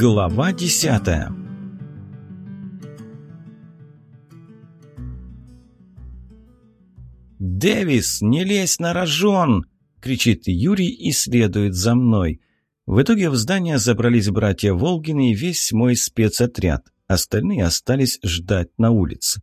Глава десятая «Дэвис, не лезь на рожон!» — кричит Юрий и следует за мной. В итоге в здание забрались братья Волгины и весь мой спецотряд. Остальные остались ждать на улице.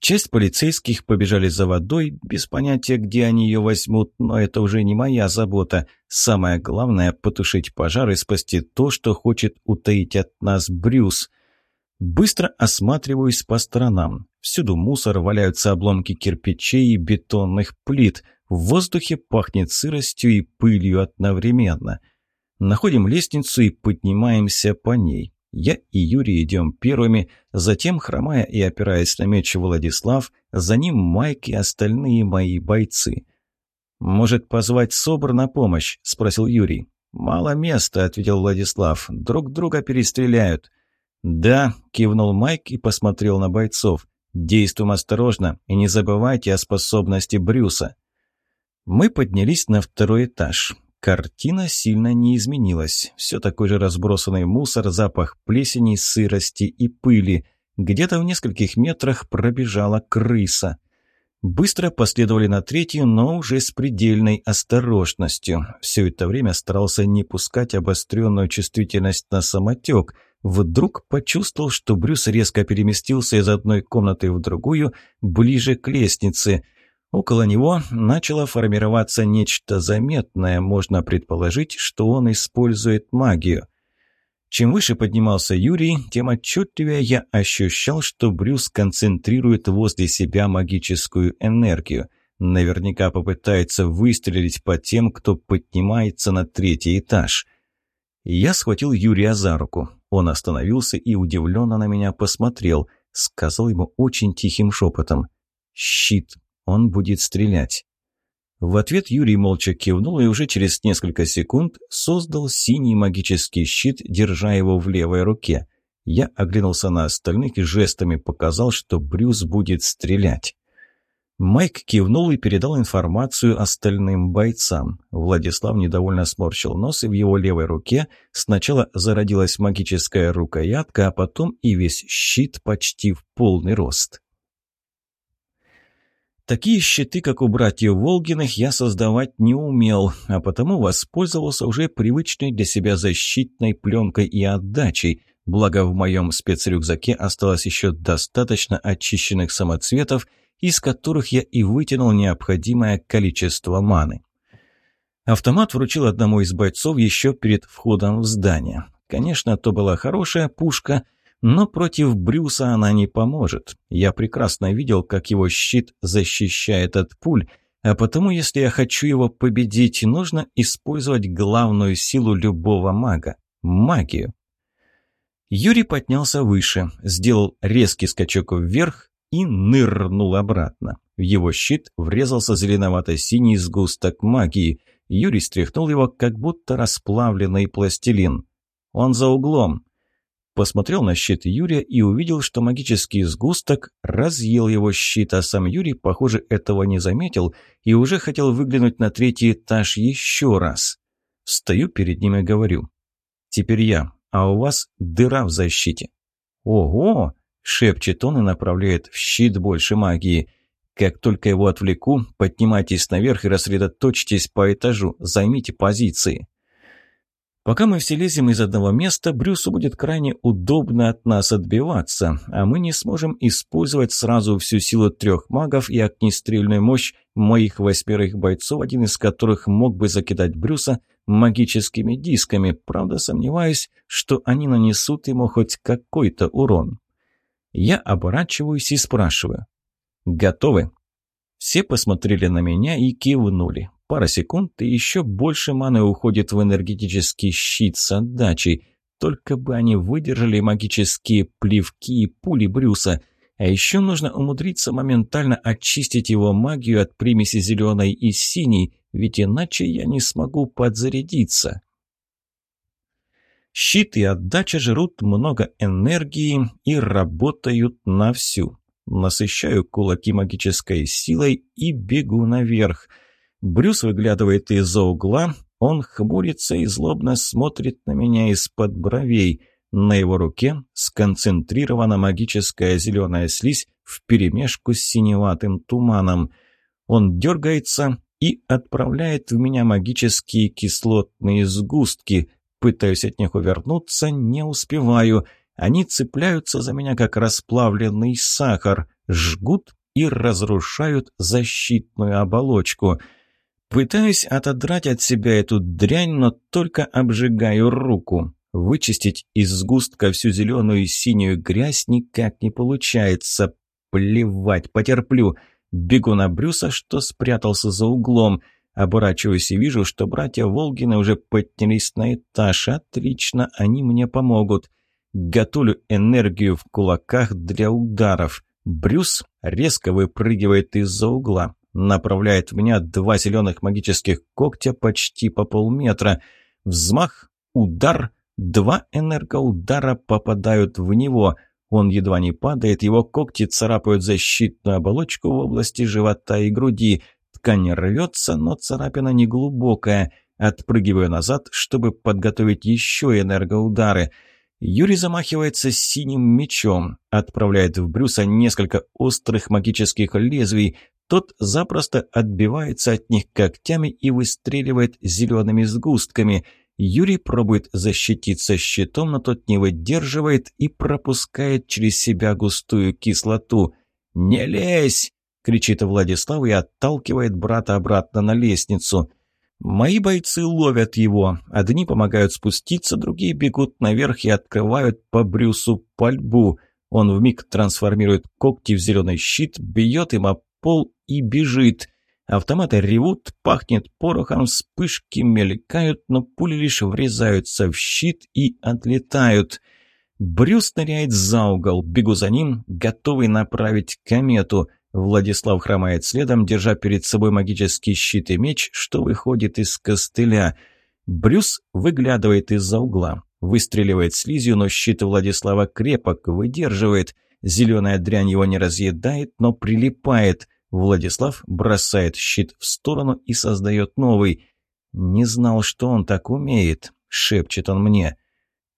Часть полицейских побежали за водой, без понятия, где они ее возьмут, но это уже не моя забота. Самое главное – потушить пожар и спасти то, что хочет утаить от нас Брюс. Быстро осматриваюсь по сторонам. Всюду мусор, валяются обломки кирпичей и бетонных плит. В воздухе пахнет сыростью и пылью одновременно. Находим лестницу и поднимаемся по ней. Я и Юрий идем первыми, затем, хромая и опираясь на меч Владислав, за ним Майк и остальные мои бойцы. «Может, позвать СОБР на помощь?» – спросил Юрий. «Мало места», – ответил Владислав. «Друг друга перестреляют». «Да», – кивнул Майк и посмотрел на бойцов. «Действуем осторожно и не забывайте о способности Брюса». Мы поднялись на второй этаж. Картина сильно не изменилась. Все такой же разбросанный мусор, запах плесени, сырости и пыли. Где-то в нескольких метрах пробежала крыса. Быстро последовали на третью, но уже с предельной осторожностью. Все это время старался не пускать обостренную чувствительность на самотек. Вдруг почувствовал, что Брюс резко переместился из одной комнаты в другую, ближе к лестнице – Около него начало формироваться нечто заметное, можно предположить, что он использует магию. Чем выше поднимался Юрий, тем отчетливее я ощущал, что Брюс концентрирует возле себя магическую энергию. Наверняка попытается выстрелить по тем, кто поднимается на третий этаж. Я схватил Юрия за руку. Он остановился и удивленно на меня посмотрел. Сказал ему очень тихим шепотом. «Щит, он будет стрелять. В ответ Юрий молча кивнул и уже через несколько секунд создал синий магический щит, держа его в левой руке. Я оглянулся на остальных и жестами показал, что Брюс будет стрелять. Майк кивнул и передал информацию остальным бойцам. Владислав недовольно сморщил нос, и в его левой руке сначала зародилась магическая рукоятка, а потом и весь щит почти в полный рост. Такие щиты, как у братьев Волгиных, я создавать не умел, а потому воспользовался уже привычной для себя защитной пленкой и отдачей, благо в моем спецрюкзаке осталось еще достаточно очищенных самоцветов, из которых я и вытянул необходимое количество маны. Автомат вручил одному из бойцов еще перед входом в здание. Конечно, то была хорошая пушка – но против Брюса она не поможет. Я прекрасно видел, как его щит защищает от пуль, а потому, если я хочу его победить, нужно использовать главную силу любого мага – магию. Юрий поднялся выше, сделал резкий скачок вверх и нырнул обратно. В его щит врезался зеленовато-синий сгусток магии. Юрий стряхнул его, как будто расплавленный пластилин. «Он за углом», посмотрел на щит Юрия и увидел, что магический сгусток разъел его щит, а сам Юрий, похоже, этого не заметил и уже хотел выглянуть на третий этаж еще раз. Стою перед ним и говорю. «Теперь я, а у вас дыра в защите». «Ого!» — шепчет он и направляет в щит больше магии. «Как только его отвлеку, поднимайтесь наверх и рассредоточьтесь по этажу, займите позиции». Пока мы все лезем из одного места, Брюсу будет крайне удобно от нас отбиваться, а мы не сможем использовать сразу всю силу трех магов и огнестрельную мощь моих восьмерых бойцов, один из которых мог бы закидать Брюса магическими дисками, правда сомневаюсь, что они нанесут ему хоть какой-то урон. Я оборачиваюсь и спрашиваю. «Готовы?» Все посмотрели на меня и кивнули. Пара секунд, и еще больше маны уходит в энергетический щит с отдачей. Только бы они выдержали магические плевки и пули Брюса. А еще нужно умудриться моментально очистить его магию от примеси зеленой и синей, ведь иначе я не смогу подзарядиться. Щит и отдача жрут много энергии и работают на всю. Насыщаю кулаки магической силой и бегу наверх – Брюс выглядывает из-за угла, он хмурится и злобно смотрит на меня из-под бровей. На его руке сконцентрирована магическая зеленая слизь вперемешку с синеватым туманом. Он дергается и отправляет в меня магические кислотные сгустки. Пытаюсь от них увернуться, не успеваю. Они цепляются за меня, как расплавленный сахар, жгут и разрушают защитную оболочку. Пытаюсь отодрать от себя эту дрянь, но только обжигаю руку. Вычистить из сгустка всю зеленую и синюю грязь никак не получается. Плевать, потерплю. Бегу на Брюса, что спрятался за углом. Оборачиваюсь и вижу, что братья Волгины уже поднялись на этаж. Отлично, они мне помогут. Готовлю энергию в кулаках для ударов. Брюс резко выпрыгивает из-за угла. Направляет в меня два зеленых магических когтя почти по полметра. Взмах, удар, два энергоудара попадают в него – он едва не падает, его когти царапают защитную оболочку в области живота и груди. Ткань рвется, но царапина не глубокая. Отпрыгиваю назад, чтобы подготовить еще энергоудары. Юрий замахивается синим мечом, отправляет в Брюса несколько острых магических лезвий. Тот запросто отбивается от них когтями и выстреливает зелеными сгустками – Юрий пробует защититься щитом, но тот не выдерживает и пропускает через себя густую кислоту. «Не лезь!» — кричит Владислав и отталкивает брата обратно на лестницу. Мои бойцы ловят его. Одни помогают спуститься, другие бегут наверх и открывают по Брюсу пальбу. Он вмиг трансформирует когти в зеленый щит, бьет им о пол и бежит. Автоматы ревут, пахнет порохом, вспышки мелькают, но пули лишь врезаются в щит и отлетают. Брюс ныряет за угол, бегу за ним, готовый направить комету. Владислав хромает следом, держа перед собой магический щит и меч, что выходит из костыля. Брюс выглядывает из-за угла, выстреливает слизью, но щит Владислава крепок, выдерживает. Зеленая дрянь его не разъедает, но прилипает – Владислав бросает щит в сторону и создает новый. «Не знал, что он так умеет», — шепчет он мне.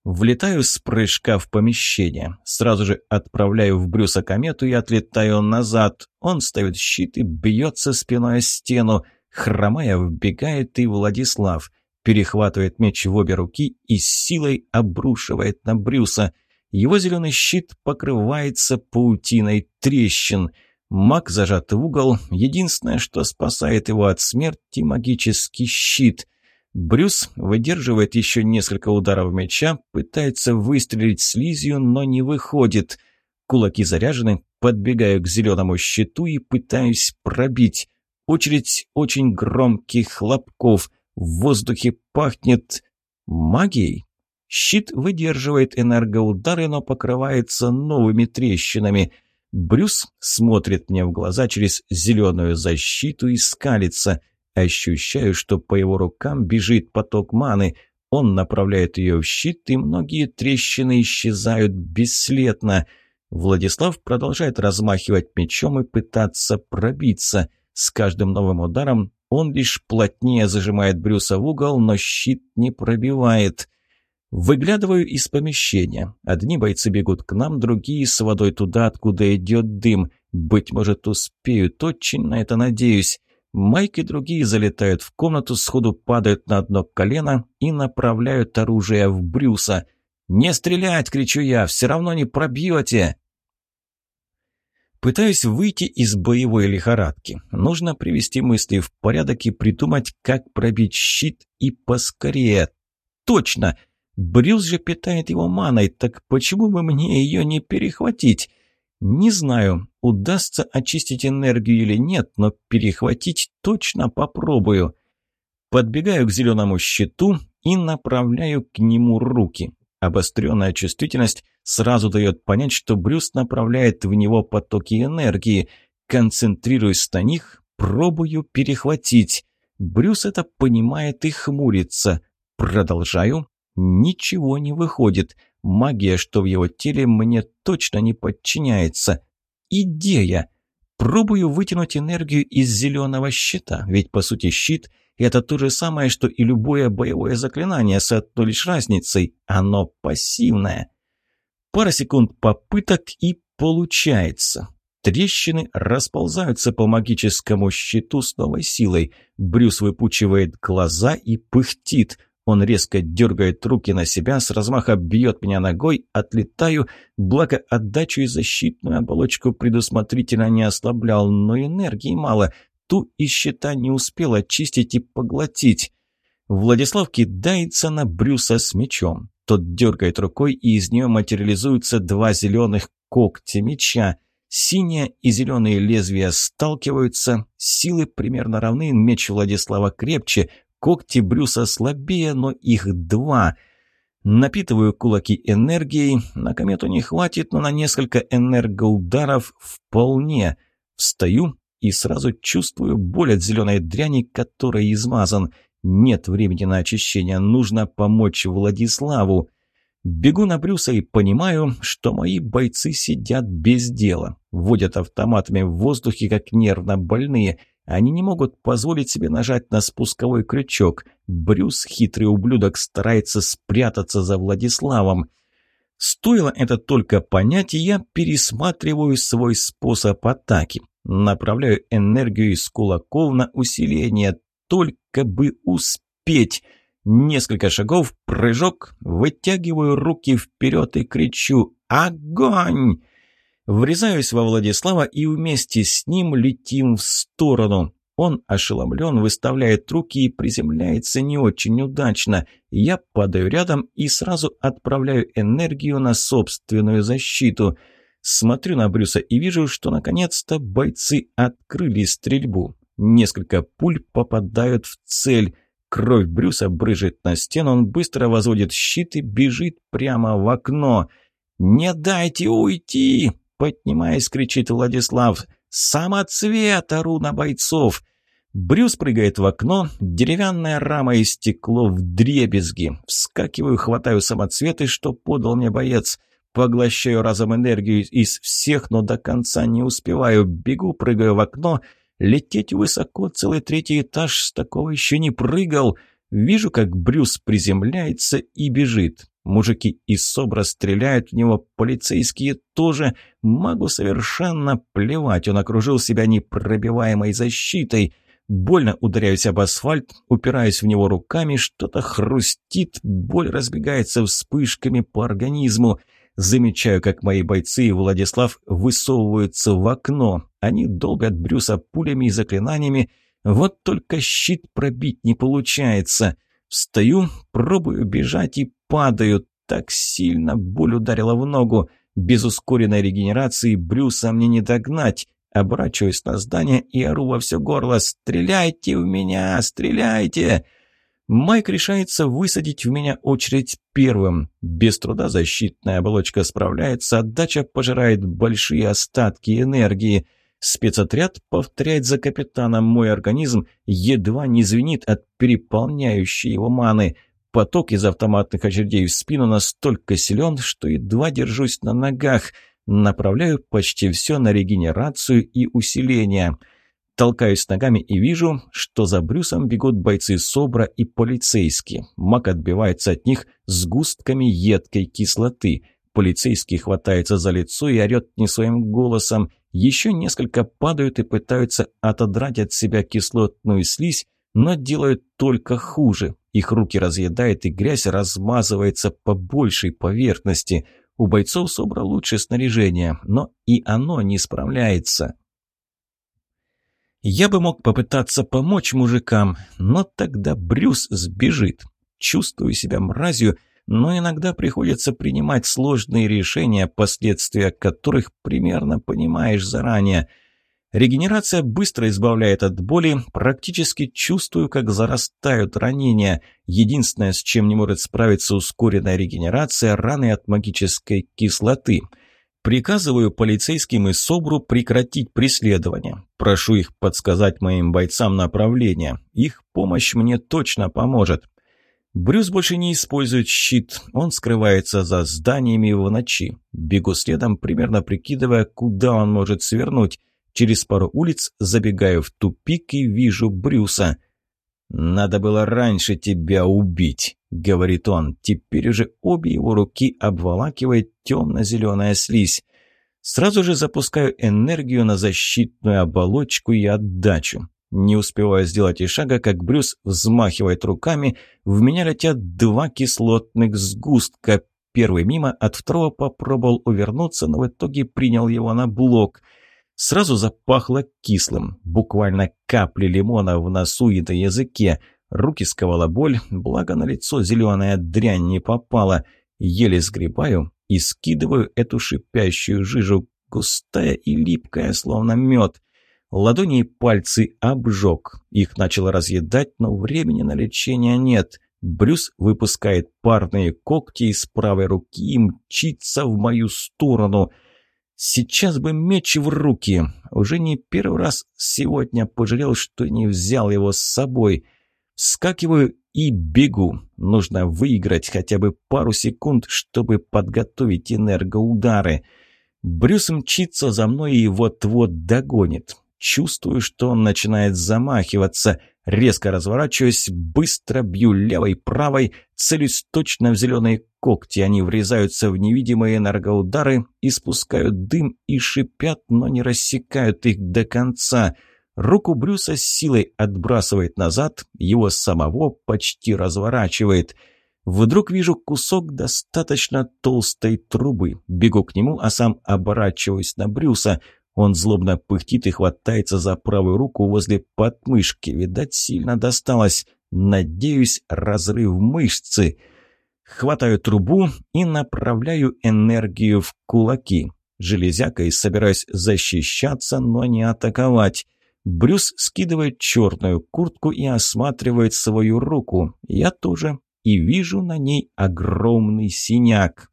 Влетаю с прыжка в помещение. Сразу же отправляю в Брюса комету и отлетаю назад. Он ставит щит и бьется спиной о стену. Хромая вбегает и Владислав. Перехватывает меч в обе руки и с силой обрушивает на Брюса. Его зеленый щит покрывается паутиной трещин — Маг зажат в угол. Единственное, что спасает его от смерти – магический щит. Брюс выдерживает еще несколько ударов меча, пытается выстрелить слизью, но не выходит. Кулаки заряжены, подбегаю к зеленому щиту и пытаюсь пробить. Очередь очень громких хлопков. В воздухе пахнет магией. Щит выдерживает энергоудары, но покрывается новыми трещинами – Брюс смотрит мне в глаза через зеленую защиту и скалится. Ощущаю, что по его рукам бежит поток маны. Он направляет ее в щит, и многие трещины исчезают бесследно. Владислав продолжает размахивать мечом и пытаться пробиться. С каждым новым ударом он лишь плотнее зажимает Брюса в угол, но щит не пробивает. Выглядываю из помещения. Одни бойцы бегут к нам, другие с водой туда, откуда идет дым. Быть может, успеют, очень на это надеюсь. Майк и другие залетают в комнату, сходу падают на одно колено и направляют оружие в Брюса. «Не стрелять!» — кричу я. «Все равно не пробьете!» Пытаюсь выйти из боевой лихорадки. Нужно привести мысли в порядок и придумать, как пробить щит и поскорее. «Точно!» Брюс же питает его маной, так почему бы мне ее не перехватить? Не знаю, удастся очистить энергию или нет, но перехватить точно попробую. Подбегаю к зеленому щиту и направляю к нему руки. Обостренная чувствительность сразу дает понять, что Брюс направляет в него потоки энергии. Концентрируюсь на них, пробую перехватить. Брюс это понимает и хмурится. Продолжаю, Ничего не выходит. Магия, что в его теле, мне точно не подчиняется. Идея. Пробую вытянуть энергию из зеленого щита, ведь, по сути, щит – Это то же самое, что и любое боевое заклинание с одной лишь разницей. Оно пассивное. Пара секунд попыток и получается. Трещины расползаются по магическому щиту с новой силой. Брюс выпучивает глаза и пыхтит. Он резко дергает руки на себя, с размаха бьет меня ногой, отлетаю, благо отдачу и защитную оболочку предусмотрительно не ослаблял, но энергии мало, ту из щита не успел очистить и поглотить. Владислав кидается на Брюса с мечом. Тот дергает рукой, и из нее материализуются два зеленых когтя меча – Синие и зеленые лезвия сталкиваются, силы примерно равны, меч Владислава крепче, когти Брюса слабее, но их два. Напитываю кулаки энергией, на комету не хватит, но на несколько энергоударов вполне. Встаю и сразу чувствую боль от зеленой дряни, которой измазан. Нет времени на очищение, нужно помочь Владиславу. Бегу на Брюса и понимаю, что мои бойцы сидят без дела. Водят автоматами в воздухе, как нервно больные. Они не могут позволить себе нажать на спусковой крючок. Брюс, хитрый ублюдок, старается спрятаться за Владиславом. Стоило это только понять, и я пересматриваю свой способ атаки. Направляю энергию из кулаков на усиление, только бы успеть. Несколько шагов, прыжок, вытягиваю руки вперед и кричу «Огонь!». Врезаюсь во Владислава и вместе с ним летим в сторону. Он ошеломлен, выставляет руки и приземляется не очень удачно. Я падаю рядом и сразу отправляю энергию на собственную защиту. Смотрю на Брюса и вижу, что наконец-то бойцы открыли стрельбу. Несколько пуль попадают в цель. Кровь Брюса брыжет на стену, он быстро возводит щит и бежит прямо в окно. «Не дайте уйти!» — поднимаясь, кричит Владислав. «Самоцвет!» — ору на бойцов. Брюс прыгает в окно, деревянная рама и стекло в дребезги. Вскакиваю, хватаю самоцветы, что подал мне боец. Поглощаю разом энергию из всех, но до конца не успеваю. Бегу, прыгаю в окно — Лететь высоко, целый третий этаж, с такого еще не прыгал. Вижу, как Брюс приземляется и бежит. Мужики из СОБРа стреляют в него, полицейские тоже. Магу совершенно плевать, он окружил себя непробиваемой защитой. Больно ударяюсь об асфальт, упираюсь в него руками, что-то хрустит, боль разбегается вспышками по организму. Замечаю, как мои бойцы и Владислав высовываются в окно. Они долбят Брюса пулями и заклинаниями. Вот только щит пробить не получается. Встаю, пробую бежать и падаю. Так сильно боль ударила в ногу. Без ускоренной регенерации Брюса мне не догнать. Оборачиваюсь на здание и ору во все горло. «Стреляйте в меня! Стреляйте!» Майк решается высадить в меня очередь первым. Без труда защитная оболочка справляется, отдача пожирает большие остатки энергии. Спецотряд повторяет за капитаном мой организм, едва не звенит от переполняющей его маны. Поток из автоматных очередей в спину настолько силен, что едва держусь на ногах. Направляю почти все на регенерацию и усиление. Толкаюсь ногами и вижу, что за Брюсом бегут бойцы СОБРа и полицейские. Мак отбивается от них сгустками едкой кислоты. Полицейский хватается за лицо и орет не своим голосом. Еще несколько падают и пытаются отодрать от себя кислотную слизь, но делают только хуже. Их руки разъедает и грязь размазывается по большей поверхности. У бойцов СОБРа лучше снаряжение, но и оно не справляется. Я бы мог попытаться помочь мужикам, но тогда Брюс сбежит. Чувствую себя мразью, но иногда приходится принимать сложные решения, последствия которых примерно понимаешь заранее. Регенерация быстро избавляет от боли, практически чувствую, как зарастают ранения. Единственное, с чем не может справиться ускоренная регенерация – раны от магической кислоты – Приказываю полицейским и СОБРу прекратить преследование. Прошу их подсказать моим бойцам направление. Их помощь мне точно поможет. Брюс больше не использует щит, он скрывается за зданиями в ночи. Бегу следом, примерно прикидывая, куда он может свернуть. Через пару улиц забегаю в тупик и вижу Брюса. «Надо было раньше тебя убить», — говорит он. Теперь уже обе его руки обволакивает темно-зеленая слизь. Сразу же запускаю энергию на защитную оболочку и отдачу. Не успеваю сделать и шага, как Брюс взмахивает руками, в меня летят два кислотных сгустка. Первый мимо, от второго попробовал увернуться, но в итоге принял его на блок. Сразу запахло кислым, буквально капли лимона в носу и на языке. Руки сковала боль, благо на лицо зеленая дрянь не попала. Еле сгребаю и скидываю эту шипящую жижу, густая и липкая, словно мед. Ладони и пальцы обжег. Их начало разъедать, но времени на лечение нет. Брюс выпускает парные когти из правой руки и мчится в мою сторону. Сейчас бы меч в руки. Уже не первый раз сегодня пожалел, что не взял его с собой. Скакиваю и бегу. Нужно выиграть хотя бы пару секунд, чтобы подготовить энергоудары. Брюс мчится за мной и вот-вот догонит. Чувствую, что он начинает замахиваться. Резко разворачиваюсь, быстро бью левой-правой, целюсь точно в зеленые когти. Они врезаются в невидимые энергоудары, испускают дым и шипят, но не рассекают их до конца. Руку Брюса с силой отбрасывает назад, его самого почти разворачивает. Вдруг вижу кусок достаточно толстой трубы. Бегу к нему, а сам оборачиваюсь на Брюса – он злобно пыхтит и хватается за правую руку возле подмышки. Видать, сильно досталось. Надеюсь, разрыв мышцы. Хватаю трубу и направляю энергию в кулаки. Железякой собираюсь защищаться, но не атаковать. Брюс скидывает черную куртку и осматривает свою руку. Я тоже. И вижу на ней огромный синяк.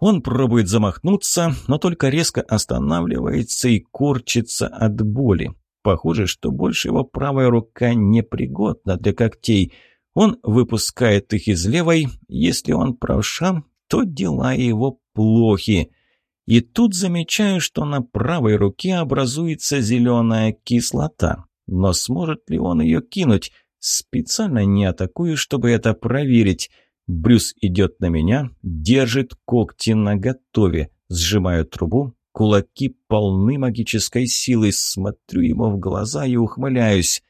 Он пробует замахнуться, но только резко останавливается и корчится от боли. Похоже, что больше его правая рука непригодна для когтей. Он выпускает их из левой. Если он правша, то дела его плохи. И тут замечаю, что на правой руке образуется зеленая кислота. Но сможет ли он ее кинуть? Специально не атакую, чтобы это проверить. Брюс идет на меня, держит когти наготове. Сжимаю трубу, кулаки полны магической силы. Смотрю ему в глаза и ухмыляюсь.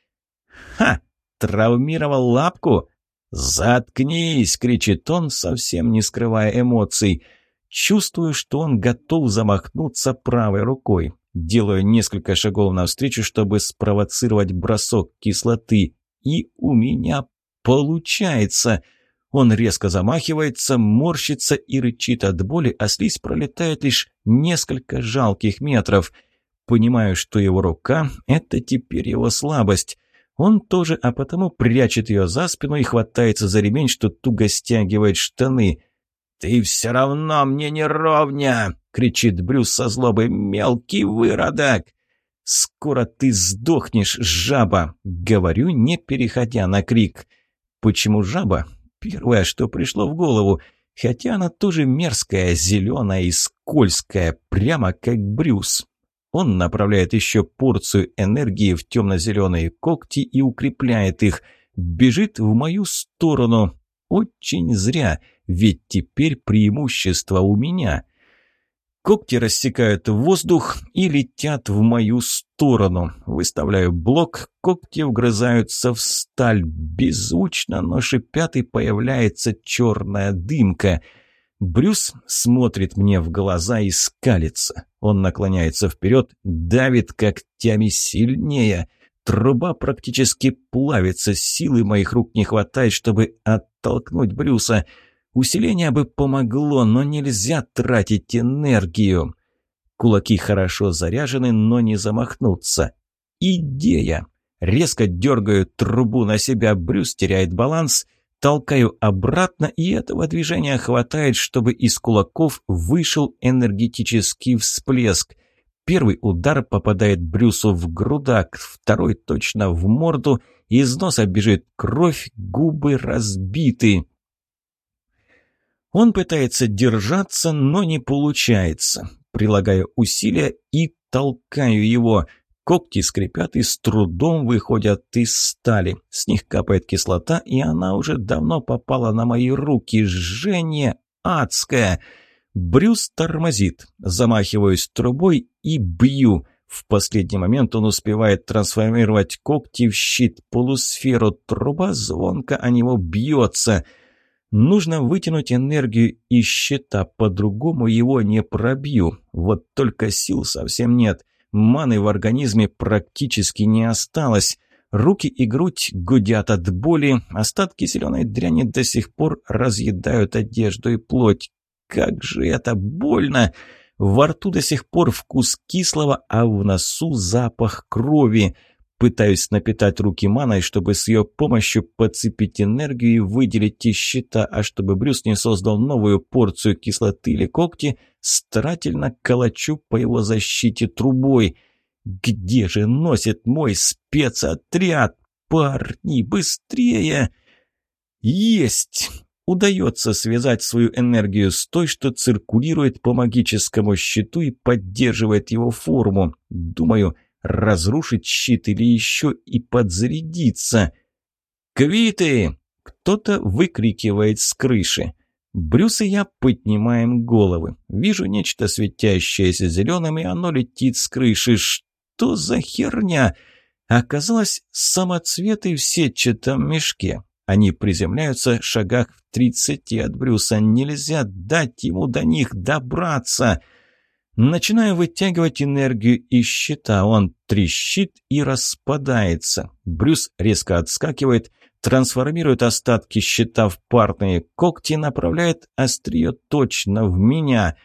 «Ха! Травмировал лапку?» «Заткнись!» — кричит он, совсем не скрывая эмоций. Чувствую, что он готов замахнуться правой рукой. Делаю несколько шагов навстречу, чтобы спровоцировать бросок кислоты. И у меня получается — он резко замахивается, морщится и рычит от боли, а слизь пролетает лишь несколько жалких метров. Понимаю, что его рука — это теперь его слабость. Он тоже, а потому прячет ее за спину и хватается за ремень, что туго стягивает штаны. «Ты все равно мне не ровня!» — кричит Брюс со злобой. «Мелкий выродок!» «Скоро ты сдохнешь, жаба!» — говорю, не переходя на крик. «Почему жаба? Первое, что пришло в голову, хотя она тоже мерзкая, зеленая и скользкая, прямо как Брюс. Он направляет еще порцию энергии в темно-зеленые когти и укрепляет их. Бежит в мою сторону. Очень зря, ведь теперь преимущество у меня. Когти рассекают воздух и летят в мою сторону. Выставляю блок, когти вгрызаются в сталь. Беззвучно, но шипят и появляется черная дымка. Брюс смотрит мне в глаза и скалится. Он наклоняется вперед, давит когтями сильнее. Труба практически плавится, силы моих рук не хватает, чтобы оттолкнуть Брюса — Усиление бы помогло, но нельзя тратить энергию. Кулаки хорошо заряжены, но не замахнуться. Идея. Резко дергаю трубу на себя, Брюс теряет баланс, толкаю обратно, и этого движения хватает, чтобы из кулаков вышел энергетический всплеск. Первый удар попадает Брюсу в грудак, второй точно в морду, из носа бежит кровь, губы разбиты. Он пытается держаться, но не получается. Прилагаю усилия и толкаю его. Когти скрипят и с трудом выходят из стали. С них капает кислота, и она уже давно попала на мои руки. Жжение адское! Брюс тормозит. Замахиваюсь трубой и бью. В последний момент он успевает трансформировать когти в щит, полусферу. Труба звонко о него бьется. Нужно вытянуть энергию из щита, по-другому его не пробью. Вот только сил совсем нет. Маны в организме практически не осталось. Руки и грудь гудят от боли, остатки зеленой дряни до сих пор разъедают одежду и плоть. Как же это больно! Во рту до сих пор вкус кислого, а в носу запах крови. Пытаюсь напитать руки маной, чтобы с ее помощью подцепить энергию и выделить из щита, а чтобы Брюс не создал новую порцию кислоты или когти, старательно калачу по его защите трубой. «Где же носит мой спецотряд? Парни, быстрее!» «Есть!» Удается связать свою энергию с той, что циркулирует по магическому щиту и поддерживает его форму. Думаю, разрушить щит или еще и подзарядиться. «Квиты!» — кто-то выкрикивает с крыши. Брюс и я поднимаем головы. Вижу нечто светящееся зеленым, и оно летит с крыши. Что за херня? Оказалось, самоцветы в сетчатом мешке. Они приземляются в шагах в тридцати от Брюса. Нельзя дать ему до них добраться. Начинаю вытягивать энергию из щита. Он трещит и распадается. Брюс резко отскакивает, трансформирует остатки щита в парные когти и направляет острие точно в меня.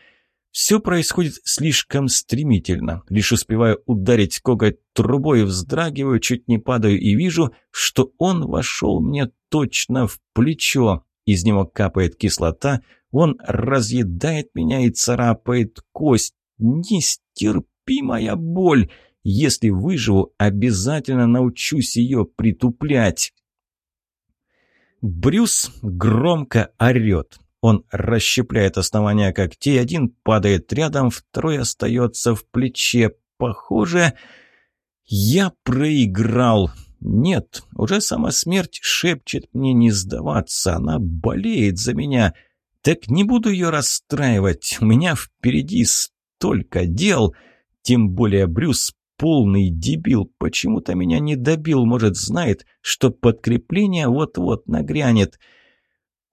Все происходит слишком стремительно. Лишь успеваю ударить коготь трубой, вздрагиваю, чуть не падаю и вижу, что он вошел мне точно в плечо. Из него капает кислота, он разъедает меня и царапает кость. Нестерпимая боль. Если выживу, обязательно научусь ее притуплять. Брюс громко орет. Он расщепляет основание когтей, один падает рядом, второй остается в плече. Похоже, я проиграл. Нет, уже сама смерть шепчет мне не сдаваться, она болеет за меня. Так не буду ее расстраивать, у меня впереди столько дел. Тем более Брюс полный дебил, почему-то меня не добил, может, знает, что подкрепление вот-вот нагрянет.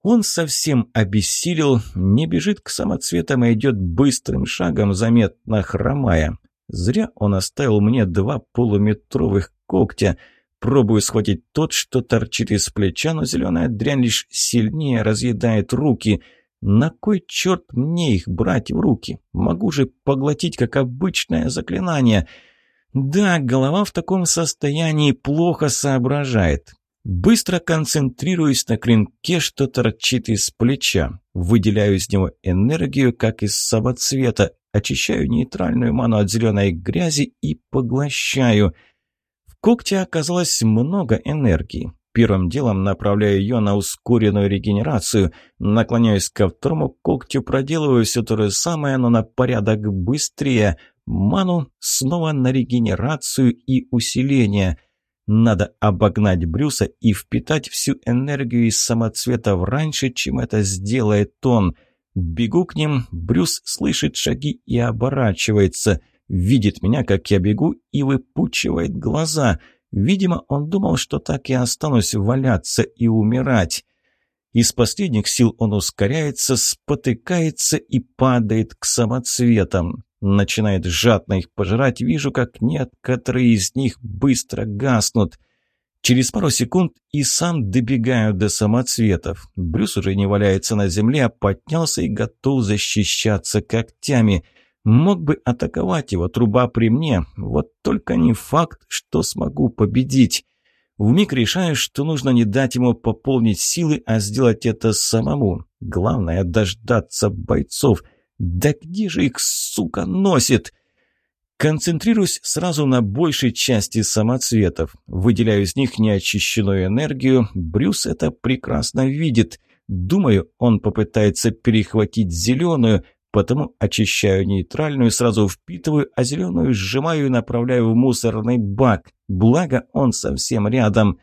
Он совсем обессилел, не бежит к самоцветам, а идет быстрым шагом, заметно хромая. Зря он оставил мне два полуметровых когтя. Пробую схватить тот, что торчит из плеча, но зеленая дрянь лишь сильнее разъедает руки. На кой черт мне их брать в руки? Могу же поглотить, как обычное заклинание. Да, голова в таком состоянии плохо соображает. Быстро концентрируюсь на клинке, что торчит из плеча. Выделяю из него энергию, как из самоцвета. Очищаю нейтральную ману от зеленой грязи и поглощаю. В когте оказалось много энергии. Первым делом направляю ее на ускоренную регенерацию. Наклоняюсь ко второму когтю, проделываю все то же самое, но на порядок быстрее. Ману снова на регенерацию и усиление – надо обогнать Брюса и впитать всю энергию из самоцветов раньше, чем это сделает он. Бегу к ним, Брюс слышит шаги и оборачивается. Видит меня, как я бегу, и выпучивает глаза. Видимо, он думал, что так и останусь валяться и умирать. Из последних сил он ускоряется, спотыкается и падает к самоцветам начинает жадно их пожирать, вижу, как некоторые из них быстро гаснут. Через пару секунд и сам добегаю до самоцветов. Брюс уже не валяется на земле, а поднялся и готов защищаться когтями. Мог бы атаковать его, труба при мне, вот только не факт, что смогу победить. Вмиг решаю, что нужно не дать ему пополнить силы, а сделать это самому. Главное – дождаться бойцов – да где же их, сука, носит? Концентрируюсь сразу на большей части самоцветов. Выделяю из них неочищенную энергию. Брюс это прекрасно видит. Думаю, он попытается перехватить зеленую. Потому очищаю нейтральную, сразу впитываю, а зеленую сжимаю и направляю в мусорный бак. Благо он совсем рядом.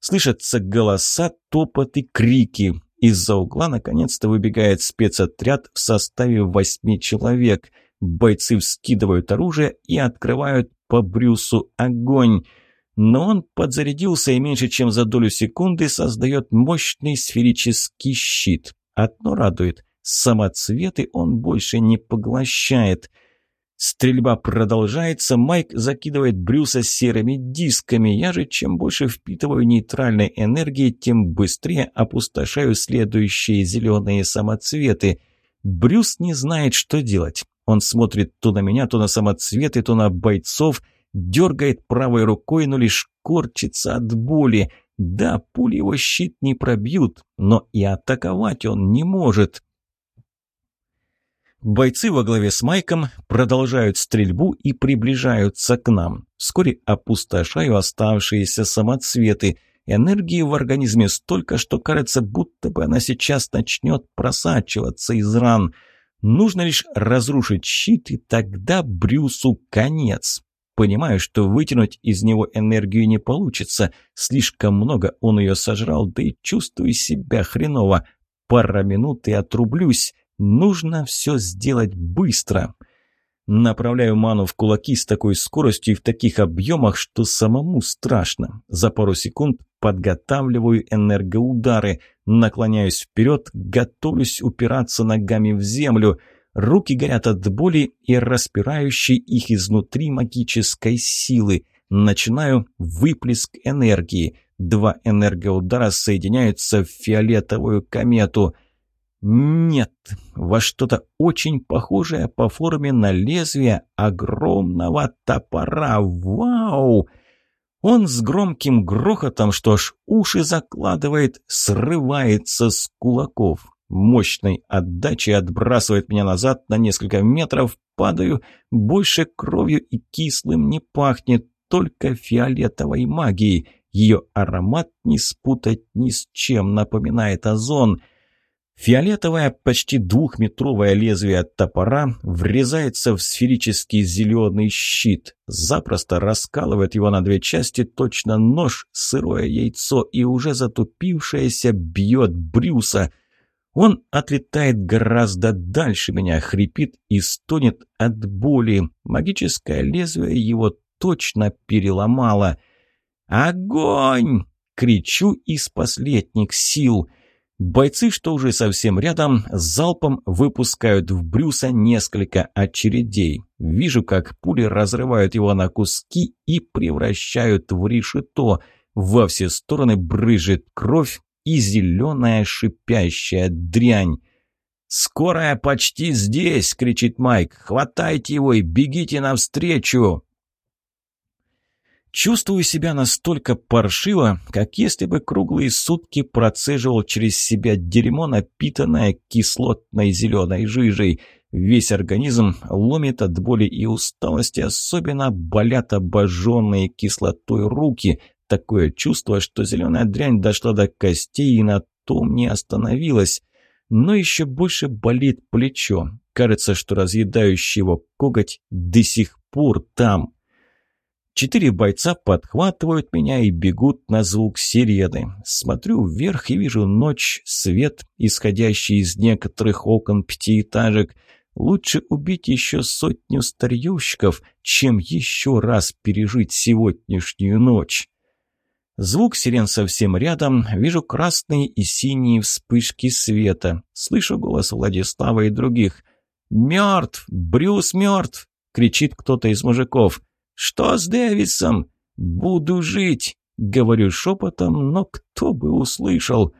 Слышатся голоса, топот и крики. Из-за угла наконец-то выбегает спецотряд в составе восьми человек. Бойцы вскидывают оружие и открывают по Брюсу огонь. Но он подзарядился и меньше чем за долю секунды создает мощный сферический щит. Одно радует – самоцветы он больше не поглощает. Стрельба продолжается, Майк закидывает Брюса серыми дисками. Я же чем больше впитываю нейтральной энергии, тем быстрее опустошаю следующие зеленые самоцветы. Брюс не знает, что делать. Он смотрит то на меня, то на самоцветы, то на бойцов, дергает правой рукой, но лишь корчится от боли. Да, пули его щит не пробьют, но и атаковать он не может. Бойцы во главе с Майком продолжают стрельбу и приближаются к нам. Вскоре опустошаю оставшиеся самоцветы. Энергии в организме столько, что кажется, будто бы она сейчас начнет просачиваться из ран. Нужно лишь разрушить щит, и тогда Брюсу конец. Понимаю, что вытянуть из него энергию не получится. Слишком много он ее сожрал, да и чувствую себя хреново. Пара минут и отрублюсь. Нужно все сделать быстро. Направляю ману в кулаки с такой скоростью и в таких объемах, что самому страшно. За пару секунд подготавливаю энергоудары, наклоняюсь вперед, готовлюсь упираться ногами в землю. Руки горят от боли и распирающей их изнутри магической силы. Начинаю выплеск энергии. Два энергоудара соединяются в фиолетовую комету – нет, во что-то очень похожее по форме на лезвие огромного топора. Вау! Он с громким грохотом, что аж уши закладывает, срывается с кулаков. Мощной отдачей отбрасывает меня назад на несколько метров, падаю, больше кровью и кислым не пахнет, только фиолетовой магией. Ее аромат не спутать ни с чем, напоминает озон — Фиолетовое, почти двухметровое лезвие топора врезается в сферический зеленый щит, запросто раскалывает его на две части, точно нож, сырое яйцо и уже затупившееся бьет Брюса. Он отлетает гораздо дальше меня, хрипит и стонет от боли. Магическое лезвие его точно переломало. «Огонь!» — кричу из последних сил — Бойцы, что уже совсем рядом, залпом выпускают в Брюса несколько очередей. Вижу, как пули разрывают его на куски и превращают в решето. Во все стороны брызжет кровь и зеленая шипящая дрянь. «Скорая почти здесь!» — кричит Майк. «Хватайте его и бегите навстречу!» Чувствую себя настолько паршиво, как если бы круглые сутки процеживал через себя дерьмо, напитанное кислотной зеленой жижей. Весь организм ломит от боли и усталости, особенно болят обожженные кислотой руки. Такое чувство, что зеленая дрянь дошла до костей и на том не остановилась. Но еще больше болит плечо. Кажется, что разъедающий его коготь до сих пор там. Четыре бойца подхватывают меня и бегут на звук сирены. Смотрю вверх и вижу ночь, свет, исходящий из некоторых окон пятиэтажек. Лучше убить еще сотню старьевщиков, чем еще раз пережить сегодняшнюю ночь. Звук сирен совсем рядом, вижу красные и синие вспышки света. Слышу голос Владислава и других. «Мертв! Брюс мертв!» — кричит кто-то из мужиков. «Что с Дэвисом?» «Буду жить», — говорю шепотом, но кто бы услышал.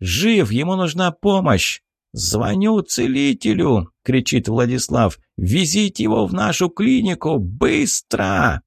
«Жив, ему нужна помощь». «Звоню целителю!» — кричит Владислав. «Везите его в нашу клинику! Быстро!»